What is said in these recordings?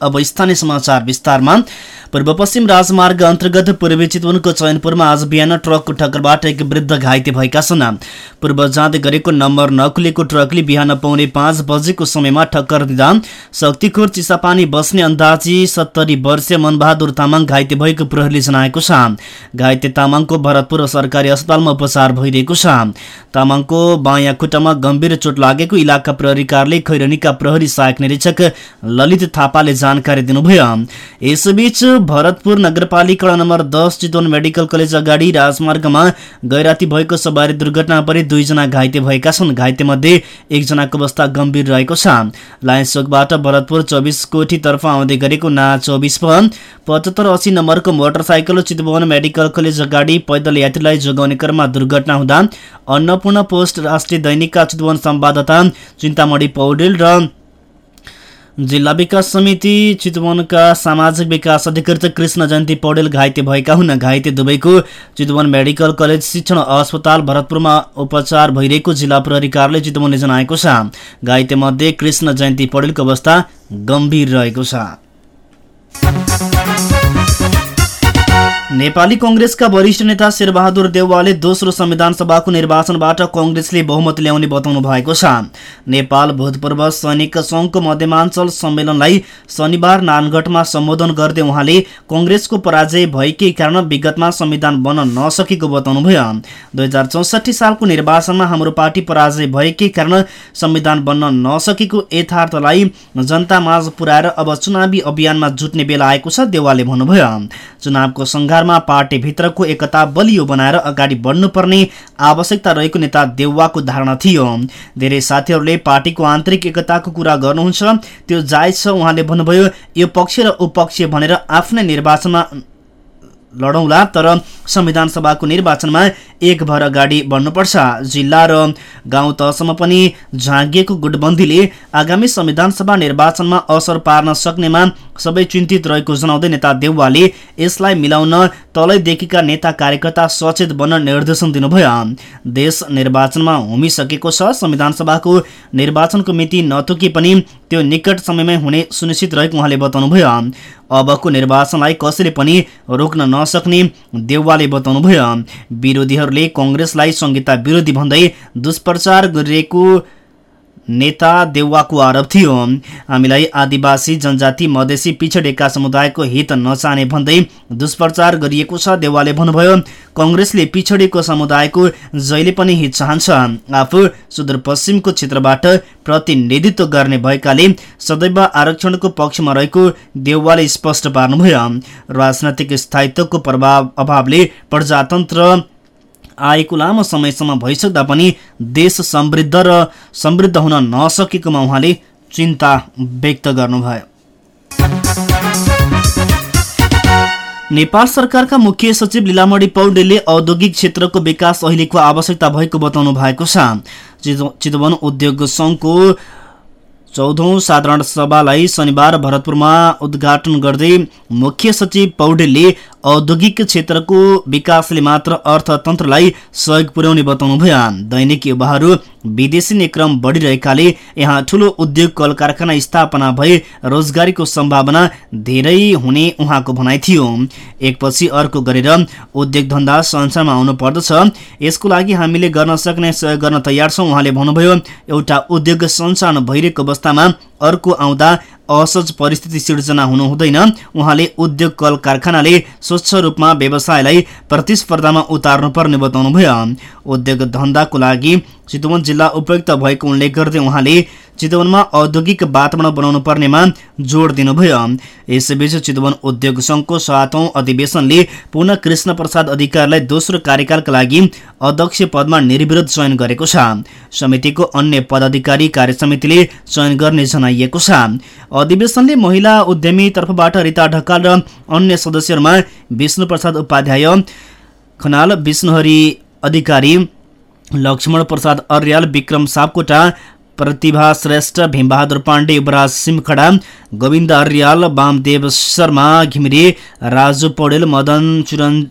अब स्थानीय समाचार विस्तारमा। पूर्व पश्चिम राजमार्ग अन्तर्गत पूर्वी चितवनको चयनपुरमा आज बिहान ट्रकको टक्करबाट एक वृद्ध घाइते भएका छन्। पूर्व जाँदै गरेको नम्बर नखुलेको ट्रकले बिहान पाउने पाँच बजेको समयमा ठक्कर दिँदा शक्तिखोर चिसापानी बस्ने अन्दाजी सत्तरी वर्षीय मनबहादुर तामाङ घाइते भएको प्रहरीले जनाएको छ। घाइते तामाङको भरतपुर सरकारी अस्पतालमा उपचार भइरहेको छ। तामाङको बायाँ खुट्टामा गम्भीर चोट लागेको इलाका प्रहरी कार्यालय खैरनीका प्रहरी सहायक निरीक्षक ललित थापाले जानकारी दिनुभयो। यसबीच भरतपुर नगरपालिका नम्बर दस चितवन मेडिकल कलेज अगाडि राजमार्गमा गैराती भएको सवारी दुर्घटना परि दुईजना घाइते भएका छन्। घाइते मध्ये एकजनाको अवस्था गम्भीर रहेको छ। लायन्स चोकबाट भरतपुर चौबिस कोठीतर्फ आउँदै गरेको ना चौबिस पचहत्तर अस्सी नम्बरको मोटरसाइकल चितवन मेडिकल कलेज अगाडि पैदल यात्रीलाई जोगाउने क्रममा दुर्घटना हुँदा अन्नपूर्ण पोस्ट राष्ट्रिय दैनिकका चितवन संवाददाता चिन्तामणी पौडेल र जिल्ला विकास समिति चितवनका सामाजिक विकास अधिकृत कृष्ण जयन्ती पौडेल घाइते भएका हुन्। घाइते दुवैको चितवन मेडिकल कलेज शिक्षण अस्पताल भरतपुरमा उपचार भइरहेको जिल्ला प्रहरी चितवनले जनाएको छ। घाइते मध्ये कृष्ण जयन्ती पौडेलको अवस्था गम्भीर रहेको छ। नेपाली कंग्रेसका वरिष्ठ नेता शेरबहादुर देउवाले दोस्रो संविधान सभाको निर्वाचनबाट कंग्रेसले बहुमत ल्याउने बताउनु भएको छ। नेपाल भूतपूर्व सैनिक संघको मध्यमाञ्चल सम्मेलनलाई शनिबार नानगढमा सम्बोधन गर्दै उहाँले कंग्रेसको पराजय भएकै कारण विगतमा संविधान बन्न नसकेको बताउनुभयो। दुई हजार चौसठी सालको निर्वाचनमा हाम्रो पार्टी पराजय भएकै कारण संविधान बन्न नसकेको यथार्थलाई जनतामाझ पुर्याएर अब चुनावी अभियानमा जुट्ने बेला आएको छ देवालले भन्नुभयो। चुनावको सङ्घार संसारमा पार्टीभित्रको एकता बलियो बनाएर अगाडि बढ्नुपर्ने आवश्यकता रहेको नेता देउवाको धारणा थियो। धेरै साथीहरूले पार्टीको आन्तरिक एकताको कुरा गर्नुहुन्छ। त्यो जायज छ उहाँले भन्नुभयो यो पक्ष र उपक्ष भनेर आफ्नै निर्वाचनमा लडौँला तर संविधान सभाको निर्वाचनमा एक भएर अगाडि बढ्नुपर्छ। जिल्ला र गाउँ तहसम्म पनि झाँगिएको गुटबन्दीले आगामी संविधान सभा निर्वाचनमा असर पार्न सक्नेमा सबै चिन्तित रहेको जनाउँदै नेता देउवाले यसलाई मिलाउन तलैदेखिका नेता कार्यकर्ता सचेत बन्न निर्देशन दिनुभयो। देश निर्वाचनमा होमिसकेको छ संविधान सभाको निर्वाचनको मिति नतोके पनि त्यो निकट समयमै हुने सुनिश्चित रहेको उहाँले बताउनुभयो। अबको निर्वाचनलाई कसैले पनि रोक्न नसक्ने देउवाले बताउनुभयो। विरोधीहरूले कङ्ग्रेसलाई संहिता विरोधी भन्दै दुष्प्रचार गरिरहेको नेता देउवाको आरोप थियो। हामीलाई आदिवासी जनजाति मधेसी पिछडेका समुदायको हित नचाहने भन्दै दुष्प्रचार गरिएको छ देउवाले भन्नुभयो। कङ्ग्रेसले पिछडेको समुदायको जहिले पनि हित चाहन्छ। आफू सुदूरपश्चिमको क्षेत्रबाट प्रतिनिधित्व गर्ने भएकाले सदैव आरक्षणको पक्षमा रहेको देउवाले स्पष्ट पार्नुभयो। राजनैतिक स्थायित्वको प्रभाव अभावले प्रजातन्त्र आएको लामो समयसम्म भइसक्दा पनि देश समृद्ध र समृद्ध हुन नसकेकोमा उहाँले चिन्ता व्यक्त गर्नुभयो। नेपाल सरकारका मुख्य सचिव लीलामणी पौडेलले औद्योगिक क्षेत्रको विकास अहिलेको आवश्यकता भएको बताउनु भएको छ। चितवन उद्योग सङ्घको चौधौँ साधारण सभालाई शनिबार भरतपुरमा उद्घाटन गर्दै मुख्य सचिव पौडेलले औद्योगिक क्षेत्रको विकासले मात्र अर्थतन्त्रलाई सहयोग पुर्याउने बताउनुभयो दैनिक युवाहरू विदेशी निक्रम बढिरहेकाले यहाँ ठूलो उद्योग कल कारखाना स्थापना भए रोजगारीको सम्भावना धेरै हुने उहाँको भनाइ थियो। एकपछि अर्को गरेर उद्योग धन्दा संसारमा आउनु पर्दछ। यसको लागि हामीले गर्न सक्ने सहयोग गर्न तयार छौँ उहाँले भन्नुभयो। एउटा उद्योग सञ्चालन भइरहेको अवस्थामा अर्को आउँदा असहज परिस्थिति सिर्जना हुनु हुँदैन उहाँले उद्योग कल कारखानाले स्वच्छ रूपमा व्यवसायलाई प्रतिस्पर्धामा उतार्नुपर्ने बताउनुभयो। उद्योग धन्दाको लागि चितवन जिल्ला उपयुक्त भएको उल्लेख गर्दै उहाँले चितवनमा औद्योगिक वातावरण बनाउनु पर्नेमा जोड दिनुभयो। यसैबीच चितवन उद्योग संघको सातौं अधिवेशनले पुनः कृष्ण प्रसाद अधिकारीलाई दोस्रो कार्यकालका लागि अध्यक्ष पदमा निर्विरोध चयन गरेको छ। समितिको अन्य पदाधिकारी कार्य समितिले चयन गर्ने जनाइएको छ। अधिवेशनले महिला उद्यमी तर्फबाट रिता ढकाल र अन्य सदस्यहरूमा विष्णु प्रसाद उपाध्याय खनाल विष्णुहरी अधिकारी लक्ष्मण प्रसाद अर्याल विक्रम सापकोटा प्रतिभा श्रेष्ठ भीमबहादुर पाण्डे युवराज सिमखडा गोविन्द अर्याल वामदेव शर्मा घिमिरे राजु पौडेल मदन चुरन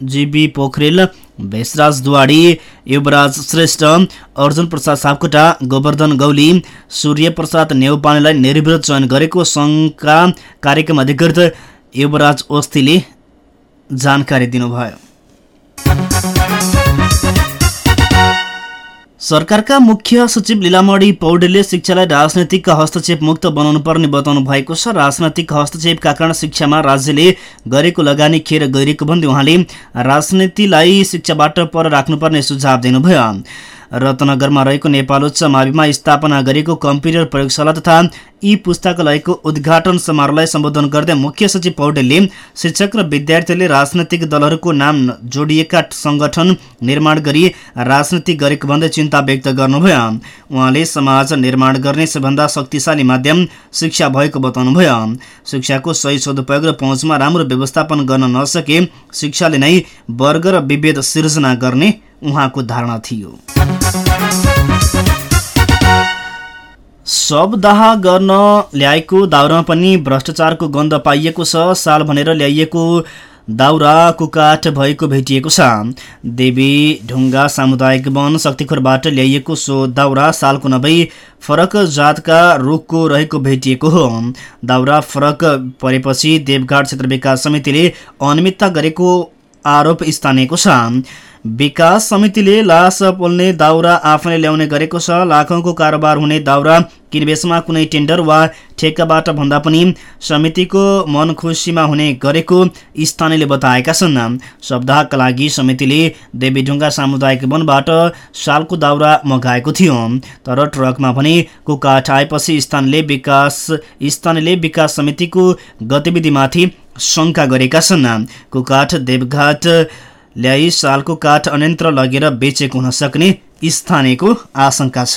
जीबी पोखरेल भेषराज दुवाडी युवराज श्रेष्ठ अर्जुन प्रसाद सापकोटा गोवर्धन गौली सूर्य प्रसाद नेउपानेलाई निर्विरोध चयन गरेको सङ्घका कार्यक्रम अधिकृत युवराज ओस्तीले जानकारी दिनुभयो। सरकारका मुख्य सचिव लिलामणी पौडेलले शिक्षालाई राजनैतिक हस्तक्षेप मुक्त बनाउनु पर्ने बताउनु भएको छ। राजनैतिक हस्तक्षेपका कारण शिक्षामा राज्यले गरेको लगानी खेर गइरहेको भन्दै उहाँले राजनीतिलाई शिक्षाबाट पर राख्नुपर्ने सुझाव दिनुभयो। रत्नगरमा रहेको नेपाल उच्च माविमा स्थापना गरिएको कम्प्युटर प्रयोगशाला तथा यी पुस्तकालयको उद्घाटन समारोहलाई सम्बोधन गर्दै मुख्य सचिव पौडेलले शिक्षक र विद्यार्थीहरूले राजनैतिक दलहरूको नाम जोडिएका संगठन निर्माण गरी राजनीति गरेको भन्दै चिन्ता व्यक्त गर्नुभयो। उहाँले समाज निर्माण गर्ने सबभन्दा शक्तिशाली माध्यम शिक्षा भएको बताउनुभयो। शिक्षाको सही सदुपयोग र पहुँचमा राम्रो व्यवस्थापन गर्न नसके शिक्षाले नै वर्ग र विभेद सिर्जना गर्ने उहाँको धारणा थियो। शवदाह गर्न ल्याएको दाउरामा पनि भ्रष्टाचारको गन्ध पाइएको छ। साल भनेर ल्याइएको दाउरा कुकाठ भएको भेटिएको छ। देवी ढुङ्गा सामुदायिक वन शक्तिखोरबाट ल्याइएको सो दाउरा सालको नभई फरक जातका रुखको रहेको भेटिएको हो। दाउरा फरक परेपछि देवघाट क्षेत्र विकास समितिले अनियमितता गरेको आरोप स्थानिएको छ। विकास समितिले लास पोल्ने दाउरा आफैले ल्याउने गरेको छ। लाखौँको कारोबार हुने दाउरा किनबेचमा कुनै टेन्डर वा ठेक्काबाट भन्दा पनि समितिको मन खुसीमा हुने गरेको स्थानीयले बताएका छन्। सप्ताहका लागि समितिले देवीढुङ्गा सामुदायिक वनबाट सालको दाउरा मगाएको थियो। तर ट्रकमा भने कुकाठ आएपछि स्थानीयले विकास स्थानीयले विकास समितिको गतिविधिमाथि शङ्का गरेका छन्। कुकाठ देवघाट ल्याई सालको काठ अन्यन्त्र लगेर बेचेको हुन सक्ने स्थानीयको आशंका छ।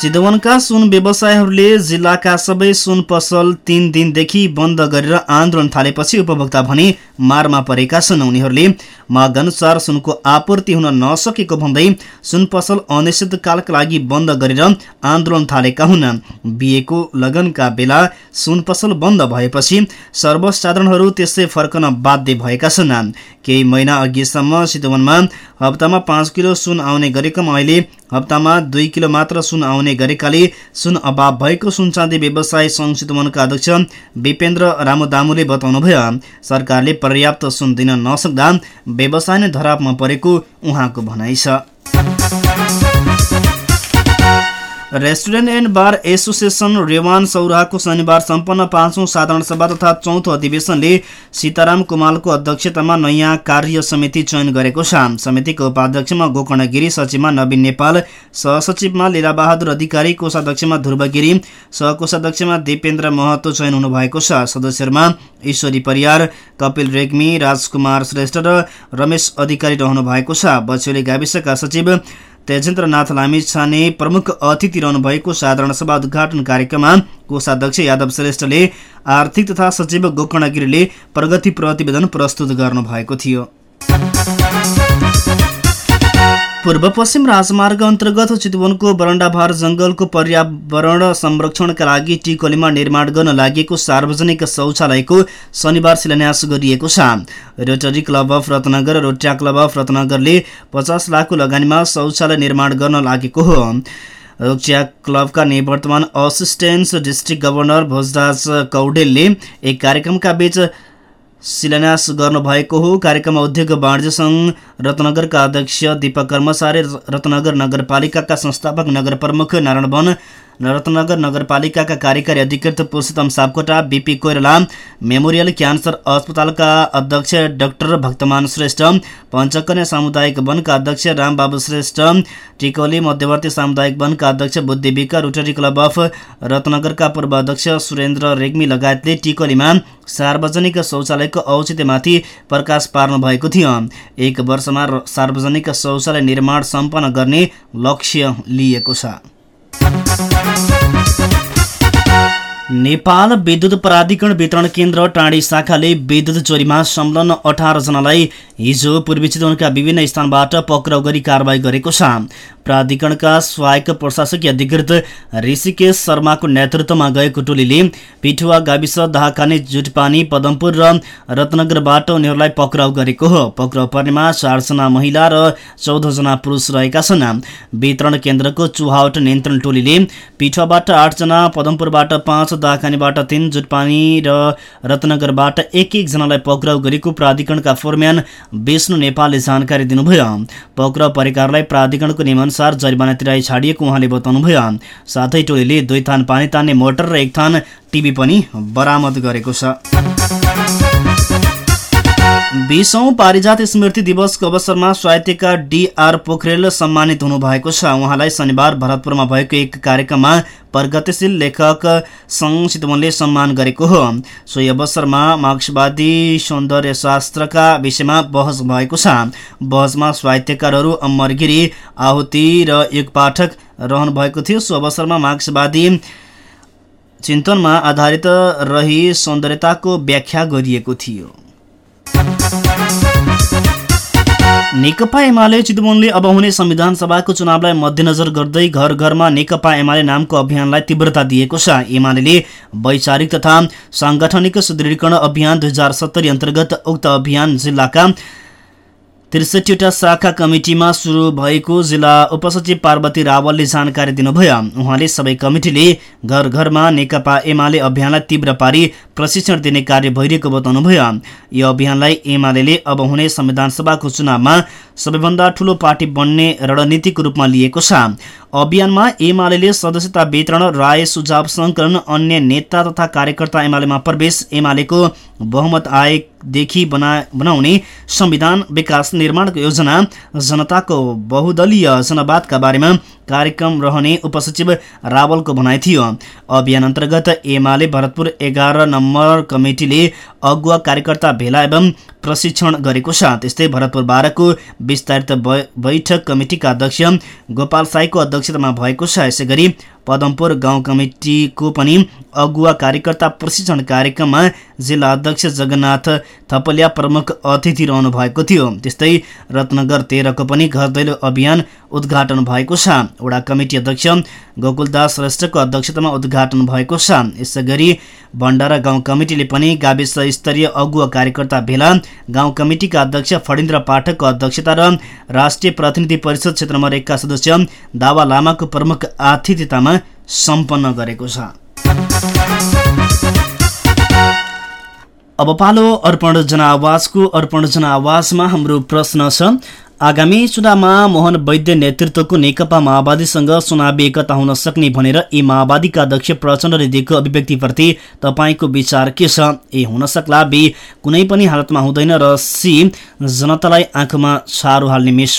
चितवनका सुन व्यवसायहरूले जिल्लाका सबै सुन पसल तीन दिनदेखि बन्द गरेर आन्दोलन थालेपछि उपभोक्ता भने मारमा परेका छन्। उनीहरूले माग अनुसार सुनको आपूर्ति हुन नसकेको भन्दै सुन पसल अनिश्चितकालका लागि बन्द गरेर आन्दोलन थालेका हुन्। बिहेको लगनका बेला सुन पसल बन्द भएपछि सर्वसाधारणहरू त्यसै फर्कन बाध्य भएका छन्। केही महिना अघिसम्म चितवनमा हप्तामा पाँच किलो सुन आउने गरेकोमा अहिले हप्तामा दुई किलो मात्र सुन आउने गरेकाले सुन अभाव भएको सुनचाँदी व्यवसाय सङ्घ चितवनका अध्यक्ष विपेन्द्र रामदामुले बताउनुभयो। सरकारले पर्याप्त सुन दिन नसक्दा व्यवसाय नै धरापमा परेको उहाँको भनाइ छ। रेस्टुरेन्ट एन्ड बार एसोसिएसन रेवान सौराहको शनिबार सम्पन्न पाँचौँ साधारण सभा तथा चौथो अधिवेशनले सीताराम कुमालको अध्यक्षतामा नयाँ कार्य समिति चयन गरेको छ। समितिको उपाध्यक्षमा गोकर्ण गिरी सचिवमा नवीन नेपाल सहसचिवमा लीलाबहादुर अधिकारी कोषाध्यक्षमा ध्रुवगिरी सहकोषाध्यक्षमा दिपेन्द्र महतो चयन हुनुभएको छ। सदस्यहरूमा ईश्वरी परियार कपिल रेग्मी राजकुमार श्रेष्ठ र रमेश अधिकारी रहनु भएको छ। बछौली गाविसका सचिव तेजेन्द्रनाथ लामिछाने प्रमुख अतिथि रहनुभएको साधारण सभा उद्घाटन कार्यक्रममा कोषाध्यक्ष यादव श्रेष्ठले आर्थिक तथा सचिव गोकर्ण गिरीले प्रगति प्रतिवेदन प्रस्तुत गर्नुभएको थियो। पूर्व पश्चिम राजमार्ग अन्तर्गत चितवनको बरण्डाभार जङ्गलको पर्यावरण संरक्षणका लागि टिकोलीमा निर्माण गर्न लागि सार्वजनिक शौचालयको शनिबार शिलान्यास गरिएको छ। रोटरी क्लब अफ रत्नगर रोटिया क्लब अफ रत्नगरले पचास लाखको लगानीमा शौचालय निर्माण गर्न लागेको हो। रोचिया क्लबका निवर्तमान असिस्टेन्ट डिस्ट्रिक्ट गभर्नर भोजराज कौडेलले एक कार्यक्रमका बीच शिलान्यास गर्नुभएको हो। कार्यक्रममा उद्योग वाणिज्य सङ्घ रत्नगरका अध्यक्ष दीपक कर्मचारी रत्नगर नगरपालिकाका संस्थापक नगर प्रमुख नारायण वन रत्नगर नगरपालिकाका कार्यकारी अधिकृत पुरुषोत्तम सापकोटा बिपी कोइराला मेमोरियल क्यान्सर अस्पतालका अध्यक्ष डाक्टर भक्तमान श्रेष्ठ पञ्चकन्या सामुदायिक वनका अध्यक्ष रामबाबु श्रेष्ठ टिकौली मध्यवर्ती सामुदायिक वनका अध्यक्ष बुद्धिविका रोटरी क्लब अफ रत्नगरका पूर्व अध्यक्ष सुरेन्द्र रेग्मी लगायतले टिकौलीमा सार्वजनिक शौचालयको औचित्यमाथि प्रकाश पार्नु भएको थियो। एक वर्षमा सार्वजनिक शौचालय निर्माण सम्पन्न गर्ने लक्ष्य लिएको छ। नेपाल विद्युत प्राधिकरण वितरण केन्द्र टाँडी शाखाले विद्युत चोरीमा संलग्न अठारजनालाई हिजो पूर्वी चितवनका विभिन्न स्थानबाट पक्राउ गरी कारवाही गरेको छ। प्राधिकरणका सहायक प्रशासकीय अधिकृत ऋषिकेश शर्माको नेतृत्वमा गएको टोलीले पिठुवा गाविस दाहाकाने जुटपानी पदमपुर र रत्नगरबाट उनीहरूलाई पक्राउ गरेको हो। पक्राउ पर्नेमा चारजना महिला र चौधजना पुरुष रहेका छन्। वितरण केन्द्रको चुहावट नियन्त्रण टोलीले पिठुवाबाट आठजना पदमपुरबाट पाँच दाखानीबाट तीन जुटपानी र रत्नगरबाट एक एकजनालाई पक्राउ गरेको प्राधिकरणका फोरम्यान विष्णु नेपालले जानकारी दिनुभयो। पक्राउ परेकाहरूलाई प्राधिकरणको नियमअनुसार जरिवाना तिराई छाडिएको उहाँले बताउनुभयो। साथै टोलीले दुई थान पानी तान्ने मोटर र एक थान टिभी पनि बरामद गरेको छ। बिसौँ पारिजात स्मृति दिवसको अवसरमा साहित्यकार डिआर पोखरेल सम्मानित हुनुभएको छ। उहाँलाई शनिबार भरतपुरमा भएको एक कार्यक्रममा प्रगतिशील लेखक सङ्घ चितवनले सम्मान गरेको हो। सोही अवसरमा मार्क्सवादी सौन्दर्य शास्त्रका विषयमा बहस भएको छ। बहसमा साहित्यकारहरू अमर गिरी आहुति र एक पाठक रहनु भएको थियो। सो अवसरमा मार्क्सवादी चिन्तनमा आधारित रही सौन्दर्यताको व्याख्या गरिएको थियो। नेकपा एमाले चितवनले अब हुने संविधान सभाको चुनावलाई मध्यनजर गर्दै घर घरमा नेकपा एमाले नामको अभियानलाई तीव्रता दिएको छ। एमाले वैचारिक तथा साङ्गठनिक सुदृढीकरण अभियान दुई हजार सत्तरी अन्तर्गत उक्त अभियान जिल्लाका त्रिसठीवटा शाखा कमिटीमा सुरु भएको जिल्ला उपसचिव पार्वती रावलले जानकारी दिनुभयो। उहाँले सबै कमिटीले घर घरमा नेकपा एमाले अभियानलाई तीव्र पारी प्रशिक्षण दिने कार्य भइरहेको बताउनुभयो। यो अभियानलाई एमाले अब हुने संविधान सभाको चुनावमा सबैभन्दा ठूलो पार्टी बन्ने रणनीतिको रूपमा लिएको छ। अभियानमा एमाले सदस्यता वितरण राय सुझाव सङ्कलन अन्य नेता तथा कार्यकर्ता एमालेमा प्रवेश एमालेको बहुमत आएदेखि बना बनाउने संविधान विकास निर्माणको योजना जनताको बहुदलीय जनवादका बारेमा कार्यक्रम रहने उपसचिव रावलको भनाइ थियो। अभियान अन्तर्गत एमाले भरतपुर एघार नम्बर कमिटीले अगुवा कार्यकर्ता भेला एवं प्रशिक्षण गरेको छ। त्यस्तै भरतपुर बाह्रको विस्तारित बैठक कमिटीका अध्यक्ष गोपाल साईको अध्यक्षतामा भएको छ। यसै पदमपुर गाउँ कमिटीको पनि अगुवा कार्यकर्ता प्रशिक्षण कार्यक्रममा जिल्ला अध्यक्ष जगन्नाथ थपलिया प्रमुख अतिथि रहनु भएको थियो। त्यस्तै रत्नगर तेह्रको पनि घर दैलो अभियान उद्घाटन भएको छ। वडा कमिटी अध्यक्ष गोकुलदास श्रेष्ठको अध्यक्षतामा उद्घाटन भएको छ। यसै भण्डारा गाउँ कमिटीले पनि गाविस स्तरीय अगुवा कार्यकर्ता भेला गाउँ कमिटीका अध्यक्ष फणिन्द्र पाठकको अध्यक्षता र राष्ट्रिय प्रतिनिधि परिषद क्षेत्र नम्बर एकका सदस्य दावा लामाको प्रमुख आतिथ्यतामा सम्पन्न गरेको छ। अब पालो अर्पण जनावासको अर्पण जनावासमा हाम्रो प्रश्न छ आगामी चुनावमा मोहन वैद्य नेतृत्वको नेकपा माओवादीसँग चुनावी एकता हुन सक्ने भनेर यी माओवादीका अध्यक्ष प्रचण्डले दिएको अभिव्यक्तिप्रति तपाईँको विचार के छ? ए हुन सक्ला। बी कुनै पनि हालतमा हुँदैन र सी जनतालाई आँखामा छारो हाल्ने मेस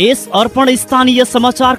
यस अर्पण स्थानीय समाचार